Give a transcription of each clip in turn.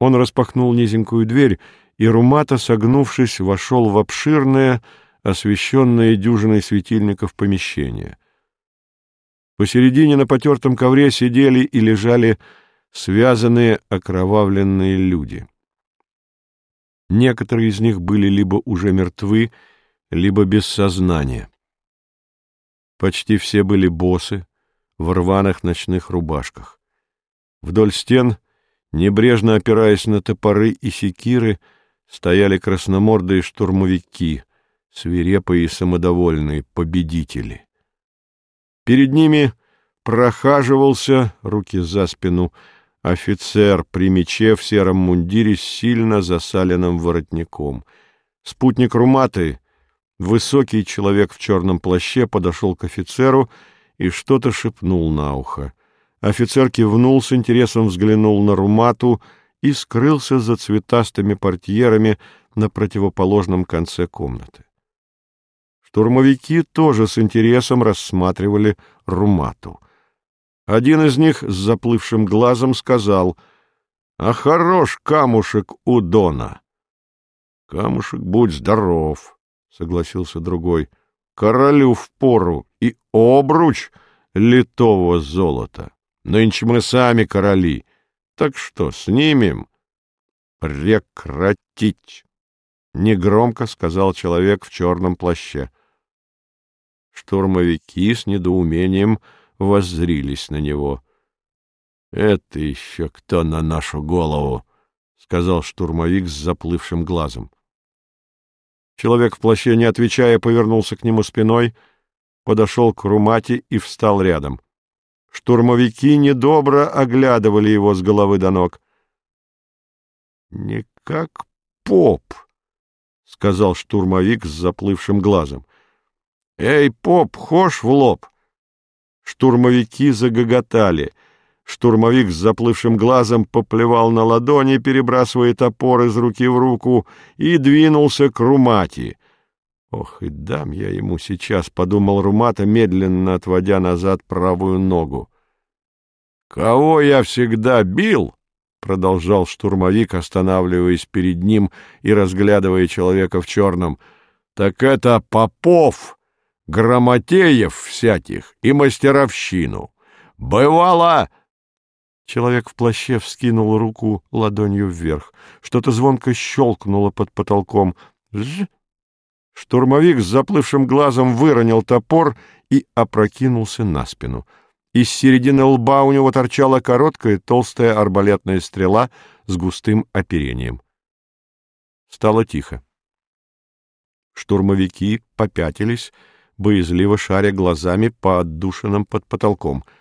Он распахнул низенькую дверь, и Румата, согнувшись, вошел в обширное, освещенное дюжиной светильников помещение. Посередине на потертом ковре сидели и лежали связанные окровавленные люди. Некоторые из них были либо уже мертвы, либо без сознания. Почти все были босы, в рваных ночных рубашках. Вдоль стен, небрежно опираясь на топоры и секиры, стояли красномордые штурмовики, свирепые и самодовольные победители. Перед ними прохаживался, руки за спину, офицер при мече в сером мундире с сильно засаленным воротником. Спутник Руматы, высокий человек в черном плаще, подошел к офицеру и что-то шепнул на ухо. Офицер кивнул с интересом, взглянул на Румату и скрылся за цветастыми портьерами на противоположном конце комнаты. Штурмовики тоже с интересом рассматривали Румату. Один из них с заплывшим глазом сказал, «А хорош камушек у Дона!» «Камушек, будь здоров!» — согласился другой королю в пору и обруч литого золота. Нынче мы сами короли. Так что, снимем? Прекратить! Негромко сказал человек в черном плаще. Штурмовики с недоумением воззрились на него. — Это еще кто на нашу голову? — сказал штурмовик с заплывшим глазом. Человек в плаще, не отвечая, повернулся к нему спиной, подошел к Румате и встал рядом. Штурмовики недобро оглядывали его с головы до ног. — Не как поп, — сказал штурмовик с заплывшим глазом. — Эй, поп, хошь в лоб! Штурмовики загоготали — Штурмовик с заплывшим глазом поплевал на ладони, перебрасывая топор из руки в руку, и двинулся к Румати. «Ох, и дам я ему сейчас», — подумал Румата, медленно отводя назад правую ногу. «Кого я всегда бил?» — продолжал штурмовик, останавливаясь перед ним и разглядывая человека в черном. «Так это Попов, Грамотеев всяких и мастеровщину. Бывало...» Человек в плаще вскинул руку ладонью вверх. Что-то звонко щелкнуло под потолком. Ж! Штурмовик с заплывшим глазом выронил топор и опрокинулся на спину. Из середины лба у него торчала короткая толстая арбалетная стрела с густым оперением. Стало тихо. Штурмовики попятились, боязливо шаря глазами по отдушинам под потолком —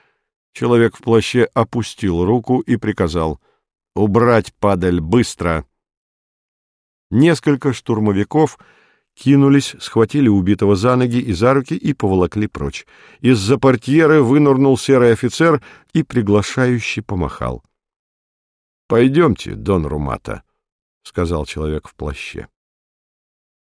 Человек в плаще опустил руку и приказал «Убрать падаль быстро!». Несколько штурмовиков кинулись, схватили убитого за ноги и за руки и поволокли прочь. Из-за портьеры вынурнул серый офицер и приглашающий помахал. — Пойдемте, дон Румата, — сказал человек в плаще.